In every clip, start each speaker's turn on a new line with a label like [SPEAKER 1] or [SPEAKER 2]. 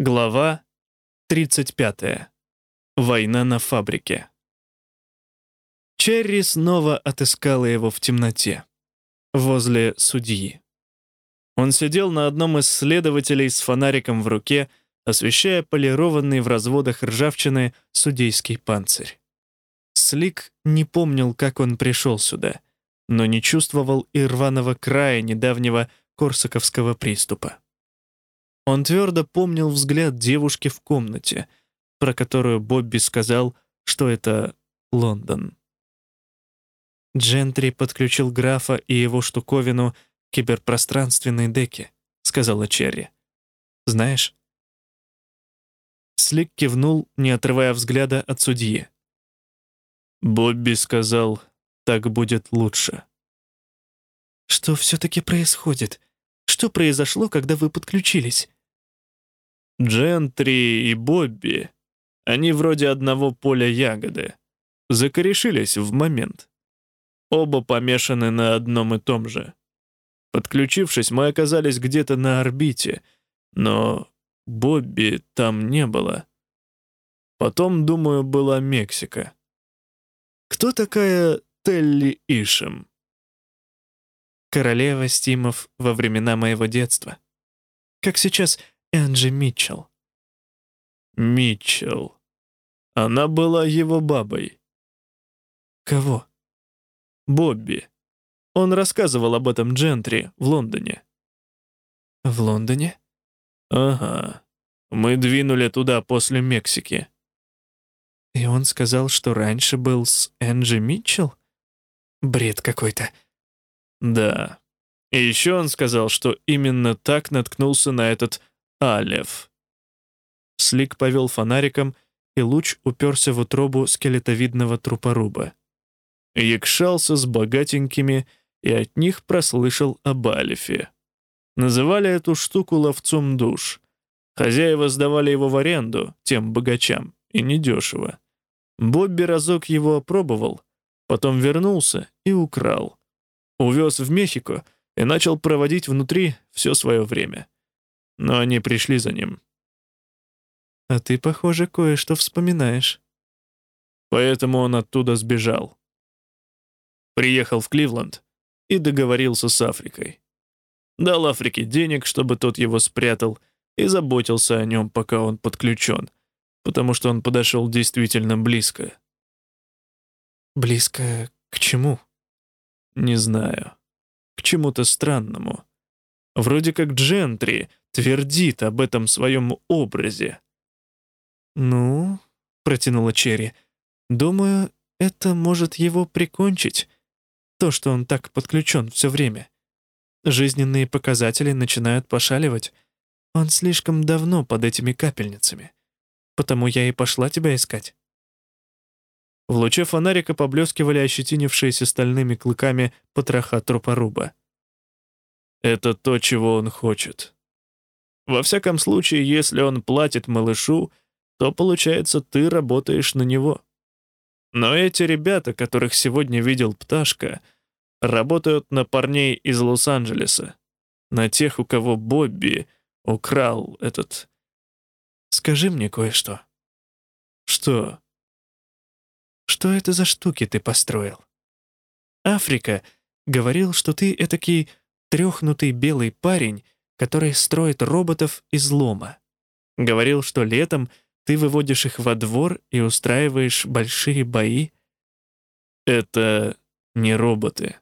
[SPEAKER 1] Глава 35. Война на фабрике. Черри снова отыскала его в темноте, возле судьи. Он сидел на одном из следователей с фонариком в руке, освещая полированный в разводах ржавчины судейский панцирь. Слик не помнил, как он пришел сюда, но не чувствовал и рваного края недавнего корсаковского приступа. Он твердо помнил взгляд девушки в комнате, про которую Бобби сказал, что это Лондон. «Джентри подключил графа и его штуковину к киберпространственной деке», — сказала Черри. «Знаешь?» Слик кивнул, не отрывая взгляда от судьи. «Бобби сказал, так будет лучше». «Что все-таки происходит? Что произошло, когда вы подключились?» Джентри и Бобби, они вроде одного поля ягоды, закорешились в момент. Оба помешаны на одном и том же. Подключившись, мы оказались где-то на орбите, но Бобби там не было. Потом, думаю, была Мексика. Кто такая Телли Ишем? Королева Стимов во времена моего детства. Как сейчас Энджи Митчелл. Митчелл. Она была его бабой. Кого? Бобби. Он рассказывал об этом Джентри в Лондоне. В Лондоне? Ага. Мы двинули туда после Мексики. И он сказал, что раньше был с Энджи Митчелл? Бред какой-то. Да. И еще он сказал, что именно так наткнулся на этот Алев. Слик повел фонариком, и луч уперся в утробу скелетовидного трупоруба. Якшался с богатенькими и от них прослышал об Алифе. Называли эту штуку ловцом душ. Хозяева сдавали его в аренду тем богачам, и недешево. Бобби разок его опробовал, потом вернулся и украл. Увез в Мехико и начал проводить внутри все свое время но они пришли за ним. А ты, похоже, кое-что вспоминаешь. Поэтому он оттуда сбежал. Приехал в Кливленд и договорился с Африкой. Дал Африке денег, чтобы тот его спрятал, и заботился о нем, пока он подключен, потому что он подошел действительно близко. Близко к чему? Не знаю. К чему-то странному. Вроде как Джентри твердит об этом своем образе. «Ну», — протянула Черри, — «думаю, это может его прикончить, то, что он так подключен все время. Жизненные показатели начинают пошаливать. Он слишком давно под этими капельницами. Потому я и пошла тебя искать». В луче фонарика поблескивали ощетинившиеся стальными клыками потроха трупоруба. «Это то, чего он хочет», во всяком случае, если он платит малышу, то, получается, ты работаешь на него. Но эти ребята, которых сегодня видел Пташка, работают на парней из Лос-Анджелеса, на тех, у кого Бобби украл этот... Скажи мне кое-что. Что? Что это за штуки ты построил? Африка говорил, что ты этакий трехнутый белый парень, который строит роботов из лома. Говорил, что летом ты выводишь их во двор и устраиваешь большие бои. Это не роботы.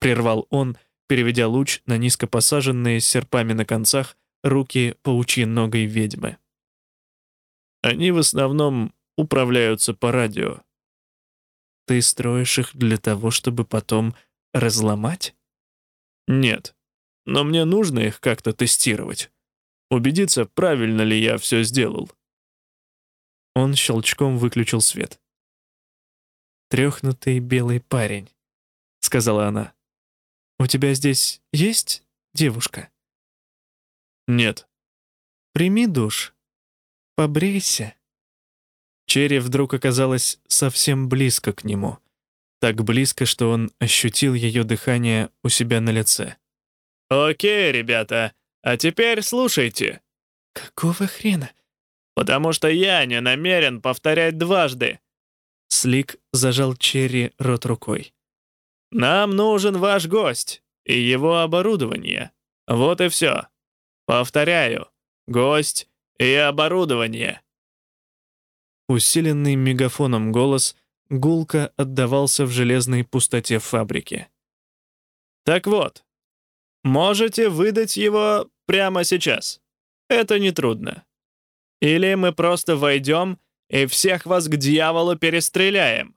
[SPEAKER 1] Прервал он, переведя луч на низко посаженные с серпами на концах руки паучьей-ногой ведьмы. Они в основном управляются по радио. Ты строишь их для того, чтобы потом разломать? Нет но мне нужно их как-то тестировать. Убедиться, правильно ли я все сделал. Он щелчком выключил свет. «Трехнутый белый парень», — сказала она. «У тебя здесь есть девушка?» «Нет». «Прими душ. Побрейся». Черри вдруг оказалась совсем близко к нему. Так близко, что он ощутил ее дыхание у себя на лице. «Окей, ребята, а теперь слушайте».
[SPEAKER 2] «Какого хрена?»
[SPEAKER 1] «Потому что я не намерен повторять дважды».
[SPEAKER 2] Слик зажал Черри рот рукой.
[SPEAKER 1] «Нам нужен ваш гость и его оборудование. Вот и все. Повторяю, гость и оборудование».
[SPEAKER 2] Усиленный мегафоном голос гулко отдавался в железной пустоте фабрики.
[SPEAKER 1] «Так вот, можете выдать его прямо сейчас. Это нетрудно. Или мы просто войдем и всех вас к дьяволу перестреляем.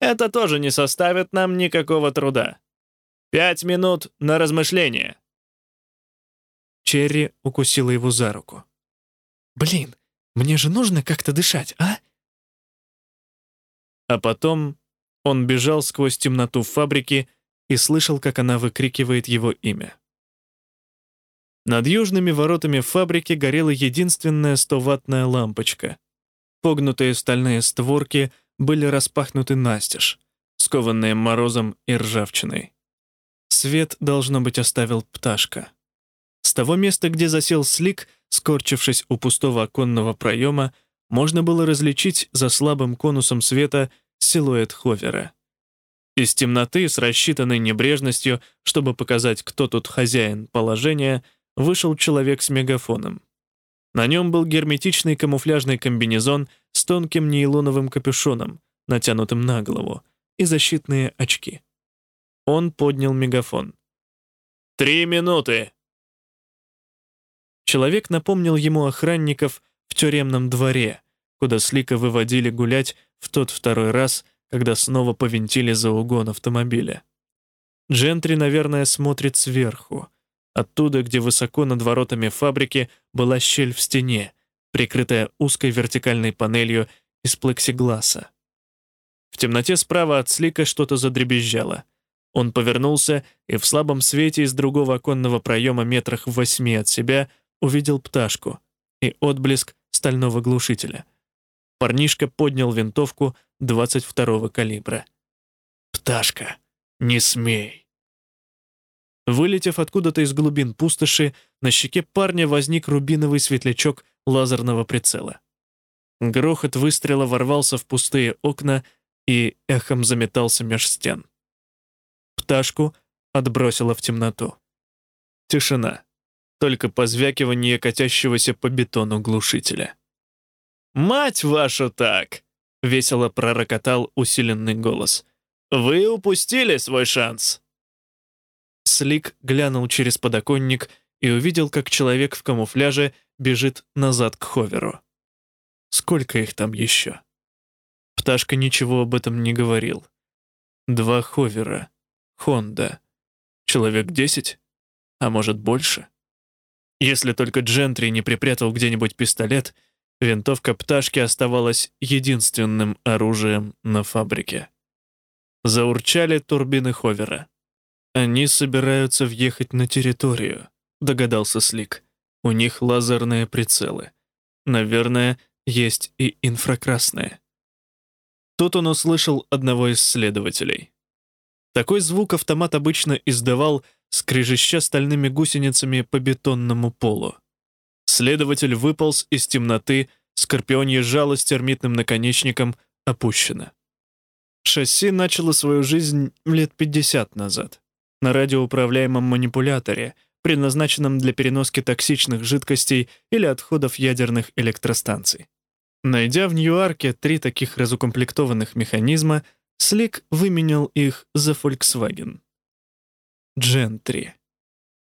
[SPEAKER 1] Это тоже не составит нам никакого труда. Пять минут на размышление».
[SPEAKER 2] Черри укусила его за руку. «Блин, мне же нужно как-то дышать, а?»
[SPEAKER 1] А потом он бежал сквозь темноту фабрики и слышал, как она выкрикивает его имя. Над южными воротами фабрики горела единственная 100-ваттная лампочка. Погнутые стальные створки были распахнуты настежь, скованные морозом и ржавчиной. Свет, должно быть, оставил пташка. С того места, где засел Слик, скорчившись у пустого оконного проема, можно было различить за слабым конусом света силуэт ховера. Из темноты с рассчитанной небрежностью, чтобы показать, кто тут хозяин положения, вышел человек с мегафоном. На нем был герметичный камуфляжный комбинезон с тонким нейлоновым капюшоном, натянутым на голову, и защитные очки. Он поднял мегафон. «Три минуты!» Человек напомнил ему охранников, в тюремном дворе, куда Слика выводили гулять в тот второй раз, когда снова повинтили за угон автомобиля. Джентри, наверное, смотрит сверху, оттуда, где высоко над воротами фабрики была щель в стене, прикрытая узкой вертикальной панелью из плексигласа. В темноте справа от Слика что-то задребезжало. Он повернулся и в слабом свете из другого оконного проема метрах в восьми от себя увидел пташку и отблеск стального глушителя. Парнишка поднял винтовку 22-го калибра. «Пташка, не смей!» Вылетев откуда-то из глубин пустоши, на щеке парня возник рубиновый светлячок лазерного прицела. Грохот выстрела ворвался в пустые окна и эхом заметался меж стен. Пташку отбросило в темноту. Тишина только позвякивание катящегося по бетону глушителя. «Мать вашу так!» — весело пророкотал усиленный голос. «Вы упустили свой шанс!» Слик глянул через подоконник и увидел, как человек в камуфляже бежит назад к ховеру. Сколько их там еще? Пташка ничего об этом не говорил. Два ховера. Хонда. Человек десять? А может, больше? Если только Джентри не припрятал где-нибудь пистолет, винтовка пташки оставалась единственным оружием на фабрике. Заурчали турбины ховера. «Они собираются въехать на территорию», — догадался Слик. «У них лазерные прицелы. Наверное, есть и инфракрасные». Тут он услышал одного из следователей. Такой звук автомат обычно издавал — скрежеща стальными гусеницами по бетонному полу. Следователь выполз из темноты, скорпионье жало с термитным наконечником опущено. Шасси начало свою жизнь лет 50 назад на радиоуправляемом манипуляторе, предназначенном для переноски токсичных жидкостей или отходов ядерных электростанций. Найдя в Ньюарке три таких разукомплектованных механизма, Слик выменял их за Volkswagen. Джентри.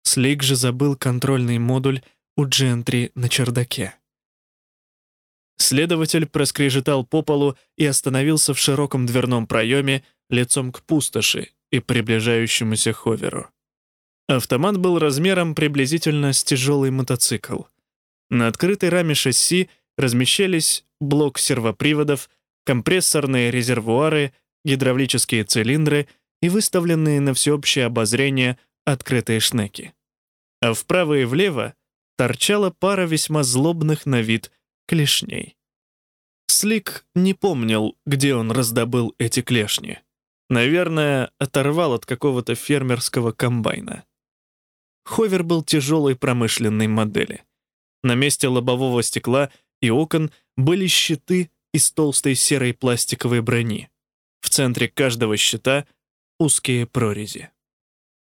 [SPEAKER 1] Слик же забыл контрольный модуль у Джентри на чердаке. Следователь проскрежетал по полу и остановился в широком дверном проеме лицом к пустоши и приближающемуся ховеру. Автомат был размером приблизительно с тяжелый мотоцикл. На открытой раме шасси размещались блок сервоприводов, компрессорные резервуары, гидравлические цилиндры — и выставленные на всеобщее обозрение открытые шнеки. А вправо и влево торчала пара весьма злобных на вид клешней. Слик не помнил, где он раздобыл эти клешни. Наверное, оторвал от какого-то фермерского комбайна. Ховер был тяжелой промышленной модели. На месте лобового стекла и окон были щиты из толстой серой пластиковой брони. В центре каждого щита узкие прорези.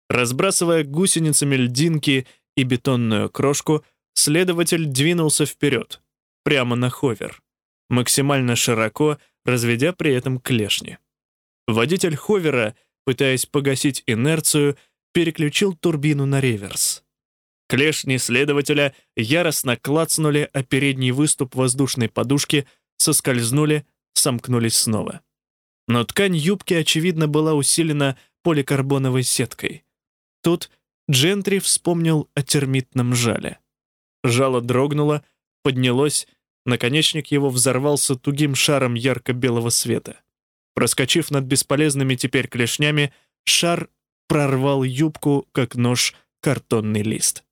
[SPEAKER 1] Разбрасывая гусеницами льдинки и бетонную крошку, следователь двинулся вперед, прямо на ховер, максимально широко, разведя при этом клешни. Водитель ховера, пытаясь погасить инерцию, переключил турбину на реверс. Клешни следователя яростно клацнули, а передний выступ воздушной подушки соскользнули, сомкнулись снова. Но ткань юбки, очевидно, была усилена поликарбоновой сеткой. Тут Джентри вспомнил о термитном жале. Жало дрогнуло, поднялось, наконечник его взорвался тугим шаром ярко-белого света. Проскочив над бесполезными теперь клешнями, шар прорвал юбку, как нож, картонный лист.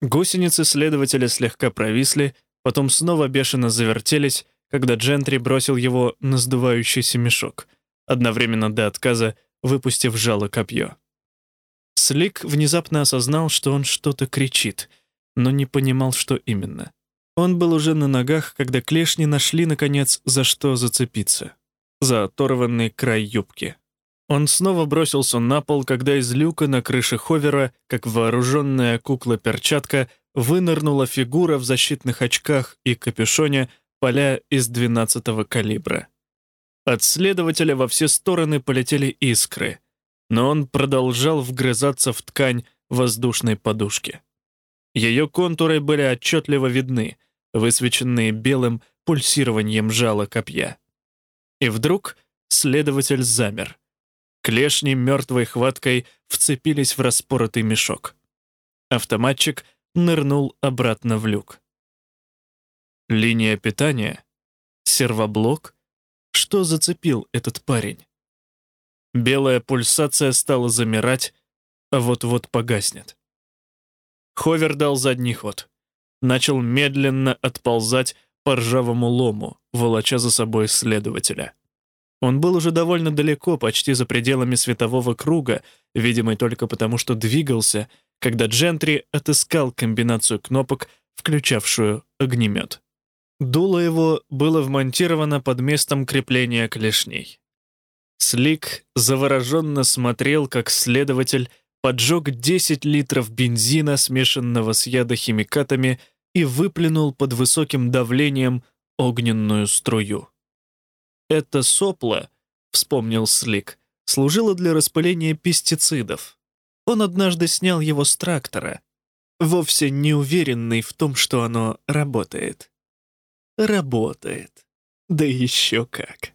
[SPEAKER 1] Гусеницы следователя слегка провисли, потом снова бешено завертелись, когда Джентри бросил его на сдувающийся мешок, одновременно до отказа выпустив жало копье. Слик внезапно осознал, что он что-то кричит, но не понимал, что именно. Он был уже на ногах, когда клешни нашли, наконец, за что зацепиться. За оторванный край юбки. Он снова бросился на пол, когда из люка на крыше ховера, как вооруженная кукла-перчатка, вынырнула фигура в защитных очках и капюшоне поля из 12-го калибра. От следователя во все стороны полетели искры, но он продолжал вгрызаться в ткань воздушной подушки. Ее контуры были отчетливо видны, высвеченные белым пульсированием жала копья. И вдруг следователь замер — Клешни мертвой хваткой вцепились в распоротый мешок. Автоматчик нырнул обратно в люк. Линия питания? Сервоблок? Что зацепил этот парень? Белая пульсация стала замирать, а вот-вот погаснет. Ховер дал задний ход. Начал медленно отползать по ржавому лому, волоча за собой следователя. Он был уже довольно далеко, почти за пределами светового круга, видимый только потому, что двигался, когда Джентри отыскал комбинацию кнопок, включавшую огнемет. Дуло его было вмонтировано под местом крепления клешней. Слик завороженно смотрел, как следователь поджег 10 литров бензина, смешанного с ядохимикатами, и выплюнул под высоким давлением огненную струю. Это сопло, вспомнил Слик, служило для распыления пестицидов. Он однажды снял его с трактора, вовсе не уверенный в том, что оно работает. Работает. Да еще как.